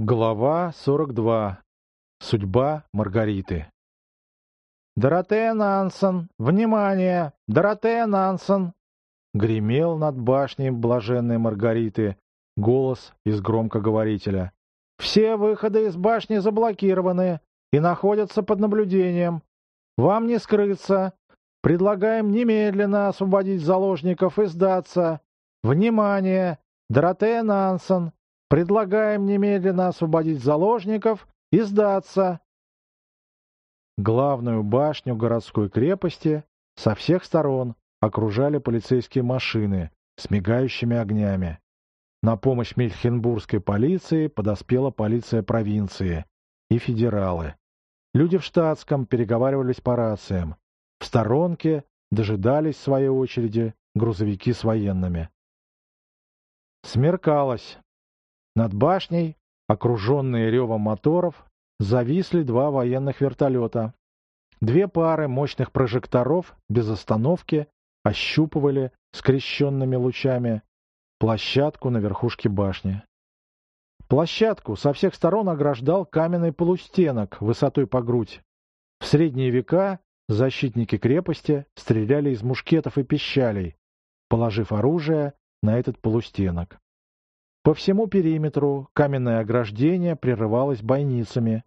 Глава 42. Судьба Маргариты. «Доротея Нансон! Внимание! Доротея Нансон!» Гремел над башней блаженной Маргариты голос из громкоговорителя. «Все выходы из башни заблокированы и находятся под наблюдением. Вам не скрыться. Предлагаем немедленно освободить заложников и сдаться. Внимание! Доротея Нансон! Предлагаем немедленно освободить заложников и сдаться. Главную башню городской крепости со всех сторон окружали полицейские машины с мигающими огнями. На помощь Мельхенбургской полиции подоспела полиция провинции и федералы. Люди в штатском переговаривались по рациям. В сторонке дожидались в своей очереди грузовики с военными. Смеркалось. Над башней, окруженные ревом моторов, зависли два военных вертолета. Две пары мощных прожекторов без остановки ощупывали скрещенными лучами площадку на верхушке башни. Площадку со всех сторон ограждал каменный полустенок высотой по грудь. В средние века защитники крепости стреляли из мушкетов и пищалей, положив оружие на этот полустенок. По всему периметру каменное ограждение прерывалось бойницами.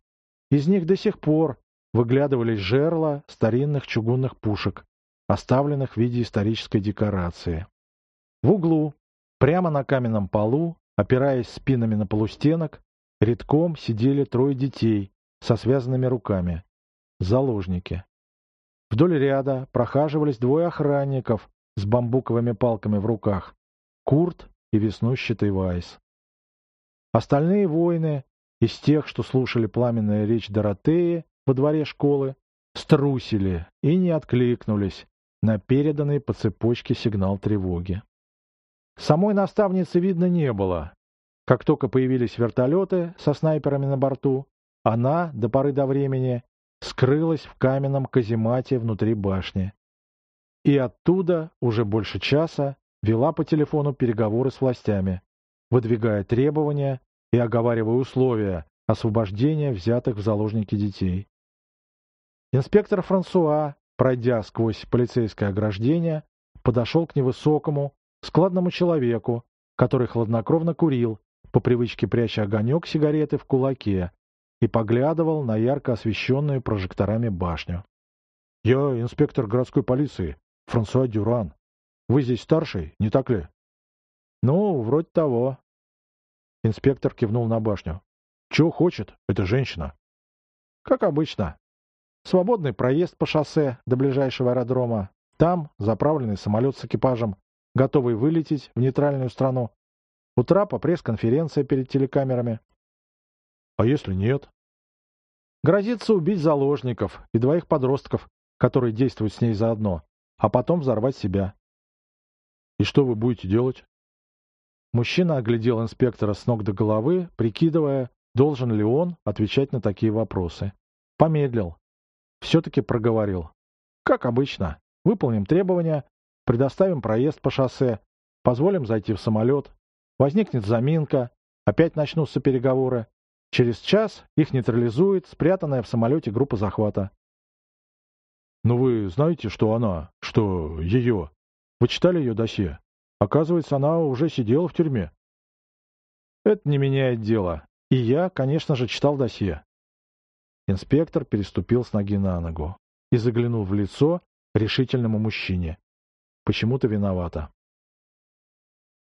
Из них до сих пор выглядывались жерла старинных чугунных пушек, оставленных в виде исторической декорации. В углу, прямо на каменном полу, опираясь спинами на полустенок, редком сидели трое детей со связанными руками. Заложники. Вдоль ряда прохаживались двое охранников с бамбуковыми палками в руках. Курт и веснущатый Вайс. Остальные воины, из тех, что слушали пламенную речь Доротеи во дворе школы, струсили и не откликнулись на переданный по цепочке сигнал тревоги. Самой наставницы видно не было. Как только появились вертолеты со снайперами на борту, она, до поры до времени, скрылась в каменном каземате внутри башни. И оттуда уже больше часа вела по телефону переговоры с властями, выдвигая требования и оговаривая условия освобождения взятых в заложники детей. Инспектор Франсуа, пройдя сквозь полицейское ограждение, подошел к невысокому, складному человеку, который хладнокровно курил, по привычке пряча огонек сигареты в кулаке, и поглядывал на ярко освещенную прожекторами башню. «Я инспектор городской полиции, Франсуа Дюран. Вы здесь старший, не так ли? Ну, вроде того. Инспектор кивнул на башню. Чего хочет эта женщина? Как обычно. Свободный проезд по шоссе до ближайшего аэродрома. Там заправленный самолет с экипажем, готовый вылететь в нейтральную страну. У трапа пресс-конференция перед телекамерами. А если нет? Грозится убить заложников и двоих подростков, которые действуют с ней заодно, а потом взорвать себя. «И что вы будете делать?» Мужчина оглядел инспектора с ног до головы, прикидывая, должен ли он отвечать на такие вопросы. Помедлил. Все-таки проговорил. «Как обычно. Выполним требования, предоставим проезд по шоссе, позволим зайти в самолет. Возникнет заминка, опять начнутся переговоры. Через час их нейтрализует спрятанная в самолете группа захвата». «Но вы знаете, что она, что ее?» Вы читали ее досье? Оказывается, она уже сидела в тюрьме. Это не меняет дело. И я, конечно же, читал досье. Инспектор переступил с ноги на ногу и заглянул в лицо решительному мужчине. Почему-то виновата.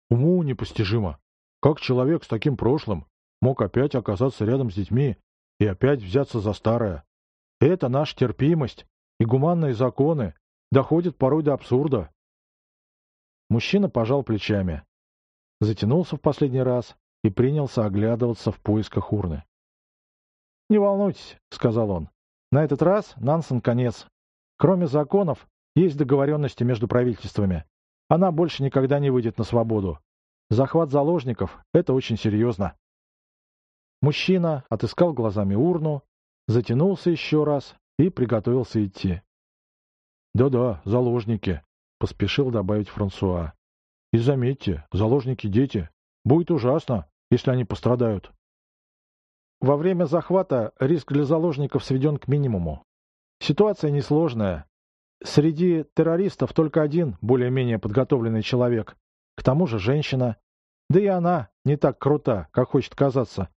Уму непостижимо. Как человек с таким прошлым мог опять оказаться рядом с детьми и опять взяться за старое? Это наша терпимость и гуманные законы доходят порой до абсурда. Мужчина пожал плечами, затянулся в последний раз и принялся оглядываться в поисках урны. «Не волнуйтесь», — сказал он. «На этот раз Нансен конец. Кроме законов, есть договоренности между правительствами. Она больше никогда не выйдет на свободу. Захват заложников — это очень серьезно». Мужчина отыскал глазами урну, затянулся еще раз и приготовился идти. «Да-да, заложники», поспешил добавить Франсуа. И заметьте, заложники дети. Будет ужасно, если они пострадают. во время захвата риск для заложников сведен к минимуму. Ситуация несложная. Среди террористов только один более-менее подготовленный человек. К тому же женщина. Да и она не так крута, как хочет казаться.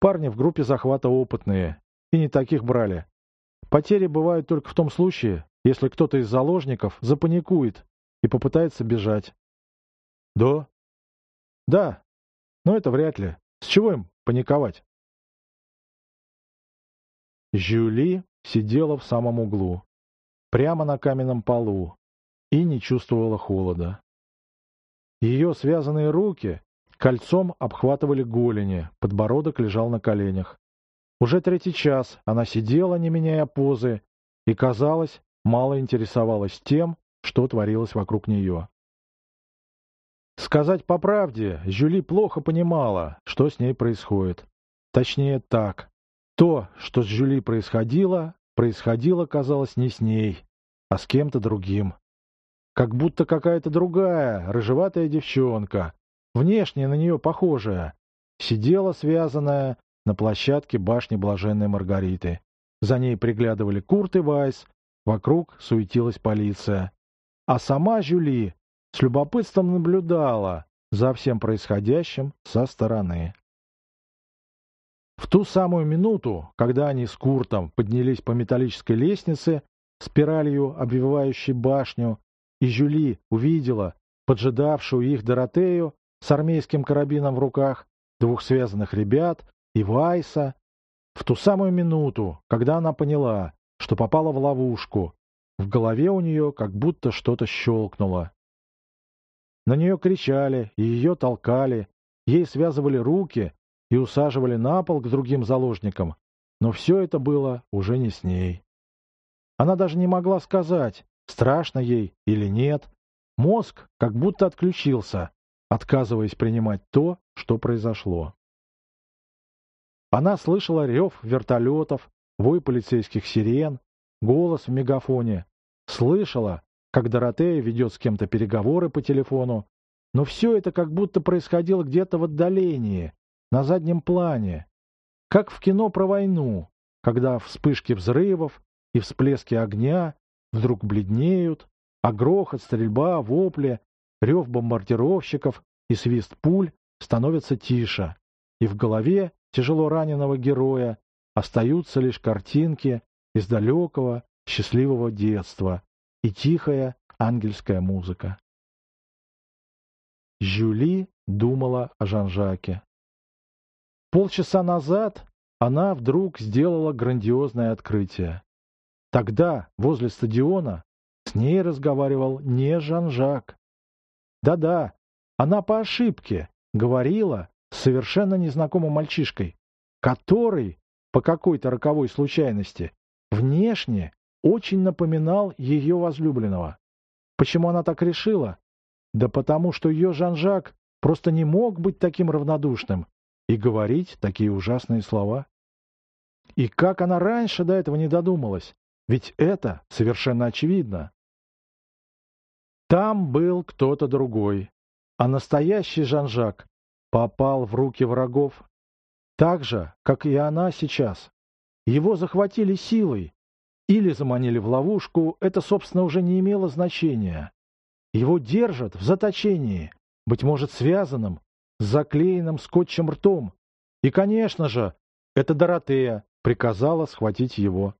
Парни в группе захвата опытные. И не таких брали. Потери бывают только в том случае, если кто-то из заложников запаникует и попытается бежать. Да? Да. Но это вряд ли. С чего им паниковать? Жюли сидела в самом углу, прямо на каменном полу, и не чувствовала холода. Ее связанные руки кольцом обхватывали голени, подбородок лежал на коленях. Уже третий час она сидела, не меняя позы, и, казалось, мало интересовалась тем, что творилось вокруг нее. Сказать по правде, Жюли плохо понимала, что с ней происходит. Точнее так. То, что с Жюли происходило, происходило, казалось, не с ней, а с кем-то другим. Как будто какая-то другая, рыжеватая девчонка, внешне на нее похожая, сидела связанная на площадке башни Блаженной Маргариты. За ней приглядывали Курт и Вайс, вокруг суетилась полиция. А сама Жюли с любопытством наблюдала за всем происходящим со стороны. В ту самую минуту, когда они с Куртом поднялись по металлической лестнице, спиралью обвивающей башню, и Жюли увидела поджидавшую их Доротею с армейским карабином в руках, двух связанных ребят и Вайса, в ту самую минуту, когда она поняла, что попала в ловушку, в голове у нее как будто что-то щелкнуло. На нее кричали и ее толкали, ей связывали руки и усаживали на пол к другим заложникам, но все это было уже не с ней. Она даже не могла сказать, страшно ей или нет. Мозг как будто отключился, отказываясь принимать то, что произошло. Она слышала рев вертолетов, вой полицейских сирен, голос в мегафоне. Слышала, как Доротея ведет с кем-то переговоры по телефону, но все это как будто происходило где-то в отдалении, на заднем плане, как в кино про войну, когда вспышки взрывов и всплески огня вдруг бледнеют, а грохот, стрельба, вопли, рев бомбардировщиков и свист пуль становятся тише, и в голове тяжело раненого героя остаются лишь картинки из далекого, счастливого детства, и тихая ангельская музыка. Жюли думала о Жан-Жаке. Полчаса назад она вдруг сделала грандиозное открытие. Тогда, возле стадиона, с ней разговаривал не Жан-Жак. Да-да, она по ошибке говорила совершенно незнакомым мальчишкой, который, по какой-то роковой случайности, внешне очень напоминал ее возлюбленного. Почему она так решила? Да потому что ее Жан-Жак просто не мог быть таким равнодушным и говорить такие ужасные слова. И как она раньше до этого не додумалась? Ведь это совершенно очевидно. Там был кто-то другой, а настоящий Жан-Жак попал в руки врагов, так же, как и она сейчас. Его захватили силой, или заманили в ловушку, это, собственно, уже не имело значения. Его держат в заточении, быть может, связанным, с заклеенным скотчем ртом. И, конечно же, это Доротея приказала схватить его.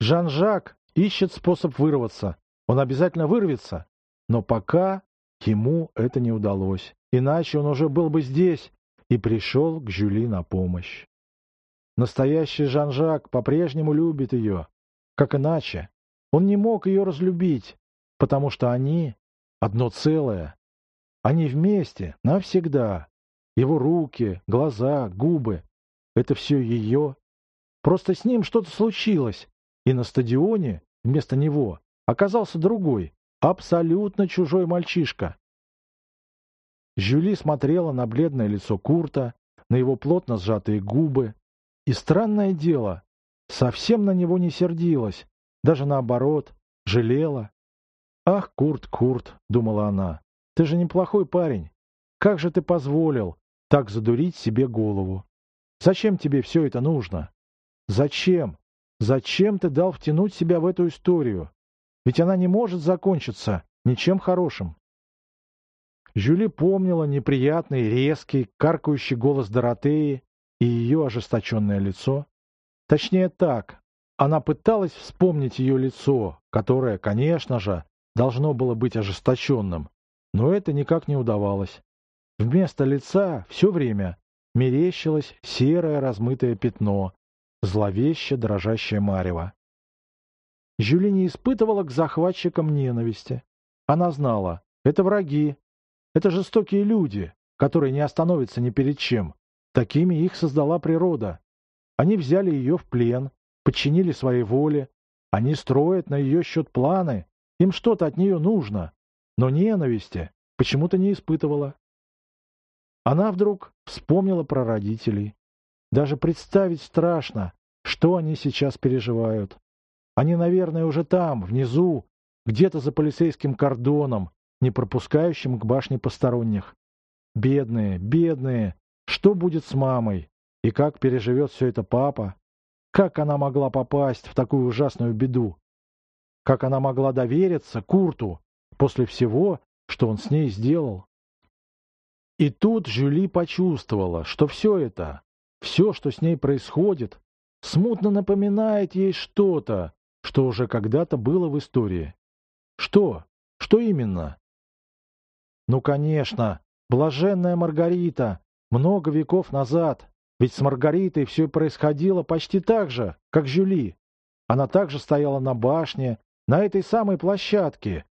Жан-Жак ищет способ вырваться. Он обязательно вырвется. Но пока ему это не удалось. Иначе он уже был бы здесь и пришел к Жюли на помощь. Настоящий Жан-Жак по-прежнему любит ее. Как иначе? Он не мог ее разлюбить, потому что они одно целое. Они вместе, навсегда. Его руки, глаза, губы — это все ее. Просто с ним что-то случилось, и на стадионе вместо него оказался другой, абсолютно чужой мальчишка. Жюли смотрела на бледное лицо Курта, на его плотно сжатые губы, и странное дело, совсем на него не сердилась, даже наоборот, жалела. «Ах, Курт, Курт», — думала она, — «ты же неплохой парень. Как же ты позволил так задурить себе голову? Зачем тебе все это нужно? Зачем? Зачем ты дал втянуть себя в эту историю? Ведь она не может закончиться ничем хорошим. Жюли помнила неприятный, резкий, каркающий голос Доротеи и ее ожесточенное лицо. Точнее так, она пыталась вспомнить ее лицо, которое, конечно же, должно было быть ожесточенным, но это никак не удавалось. Вместо лица все время мерещилось серое размытое пятно, зловеще дрожащее марево. Жюли не испытывала к захватчикам ненависти. Она знала, это враги, это жестокие люди, которые не остановятся ни перед чем. Такими их создала природа. Они взяли ее в плен, подчинили своей воле. Они строят на ее счет планы. Им что-то от нее нужно. Но ненависти почему-то не испытывала. Она вдруг вспомнила про родителей. Даже представить страшно, что они сейчас переживают. Они, наверное, уже там, внизу, где-то за полицейским кордоном, не пропускающим к башне посторонних. Бедные, бедные, что будет с мамой? И как переживет все это папа? Как она могла попасть в такую ужасную беду? Как она могла довериться Курту после всего, что он с ней сделал? И тут Жюли почувствовала, что все это, все, что с ней происходит, смутно напоминает ей что-то, что уже когда-то было в истории. Что? Что именно? Ну, конечно, блаженная Маргарита, много веков назад. Ведь с Маргаритой все происходило почти так же, как Жюли. Она также стояла на башне, на этой самой площадке.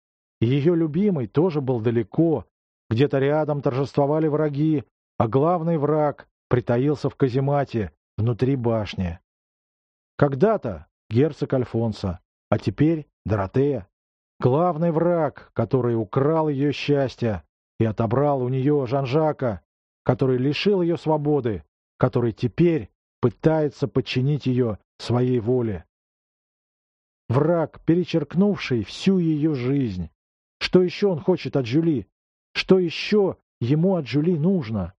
И ее любимый тоже был далеко. Где-то рядом торжествовали враги, а главный враг притаился в каземате, внутри башни. Когда-то герцог Альфонсо, а теперь Доротея. Главный враг, который украл ее счастье и отобрал у нее Жан-Жака, который лишил ее свободы, который теперь пытается подчинить ее своей воле. Враг, перечеркнувший всю ее жизнь. Что еще он хочет от Жюли? Что еще ему от Жюли нужно?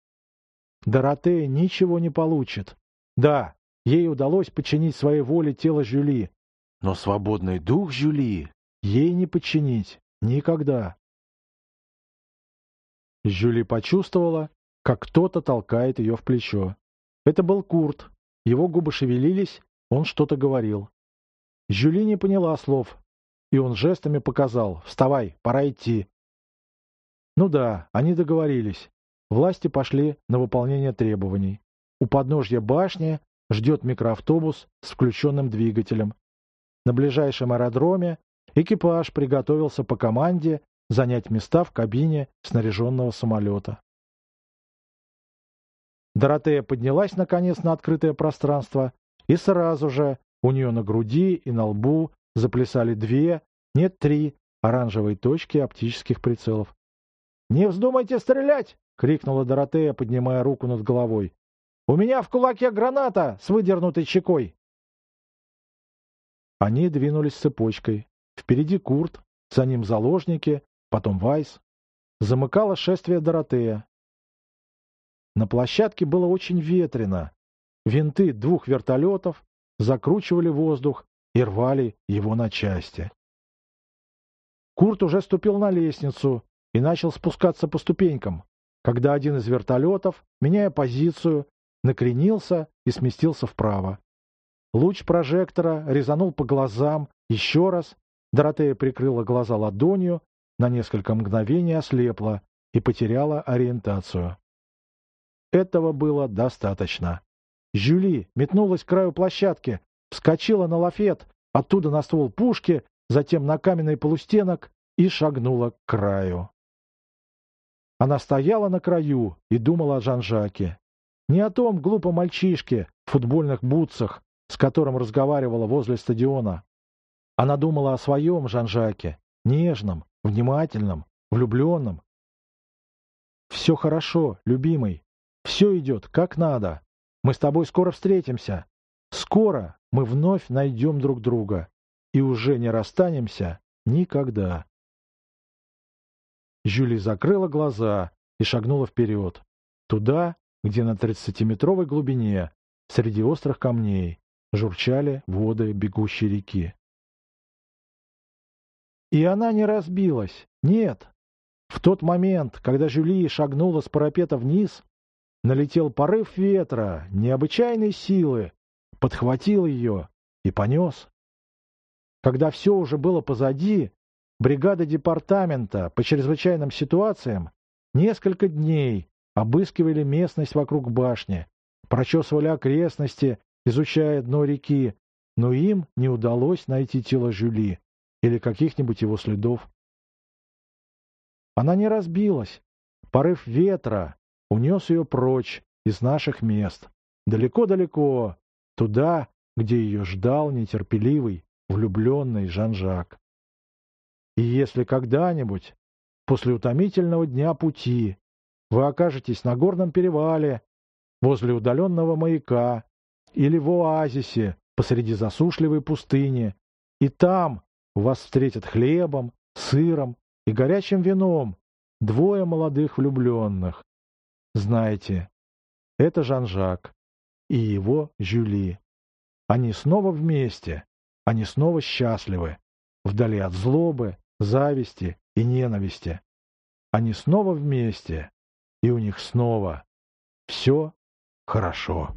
Доротея ничего не получит. Да, ей удалось подчинить своей воле тело Жюли, но свободный дух Жюли ей не подчинить никогда. Жюли почувствовала, как кто-то толкает ее в плечо. Это был Курт. Его губы шевелились, он что-то говорил. Жюли не поняла слов, и он жестами показал «Вставай, пора идти». Ну да, они договорились. Власти пошли на выполнение требований. У подножья башни ждет микроавтобус с включенным двигателем. На ближайшем аэродроме экипаж приготовился по команде занять места в кабине снаряженного самолета. Доротея поднялась, наконец, на открытое пространство, и сразу же у нее на груди и на лбу заплясали две, нет, три оранжевые точки оптических прицелов. «Не вздумайте стрелять!» — крикнула Доротея, поднимая руку над головой. «У меня в кулаке граната с выдернутой чекой!» Они двинулись цепочкой. Впереди Курт, за ним заложники, потом Вайс. Замыкала шествие Доротея. На площадке было очень ветрено. Винты двух вертолетов закручивали воздух и рвали его на части. Курт уже ступил на лестницу и начал спускаться по ступенькам, когда один из вертолетов, меняя позицию, накренился и сместился вправо. Луч прожектора резанул по глазам еще раз. Доротея прикрыла глаза ладонью, на несколько мгновений ослепла и потеряла ориентацию. Этого было достаточно. Жюли метнулась к краю площадки, вскочила на лафет, оттуда на ствол пушки, затем на каменный полустенок и шагнула к краю. Она стояла на краю и думала о Жан-Жаке. Не о том глупом мальчишке в футбольных бутсах, с которым разговаривала возле стадиона. Она думала о своем Жан-Жаке, нежном, внимательном, влюбленном. «Все хорошо, любимый. Все идет как надо. Мы с тобой скоро встретимся. Скоро мы вновь найдем друг друга. И уже не расстанемся никогда. Жюли закрыла глаза и шагнула вперед. Туда, где на тридцатиметровой глубине, среди острых камней, журчали воды бегущей реки. И она не разбилась. Нет. В тот момент, когда Жюли шагнула с парапета вниз, налетел порыв ветра необычайной силы, подхватил ее и понес. Когда все уже было позади, бригада департамента по чрезвычайным ситуациям несколько дней обыскивали местность вокруг башни, прочесывали окрестности, изучая дно реки, но им не удалось найти тело Жюли или каких-нибудь его следов. Она не разбилась. Порыв ветра унес ее прочь из наших мест, далеко-далеко, туда, где ее ждал нетерпеливый, влюбленный Жан-Жак. И если когда-нибудь, после утомительного дня пути, вы окажетесь на горном перевале, возле удаленного маяка или в оазисе посреди засушливой пустыни, и там вас встретят хлебом, сыром и горячим вином двое молодых влюбленных. Знаете, это Жан-Жак и его Жюли. Они снова вместе, они снова счастливы, вдали от злобы, зависти и ненависти. Они снова вместе, и у них снова все хорошо.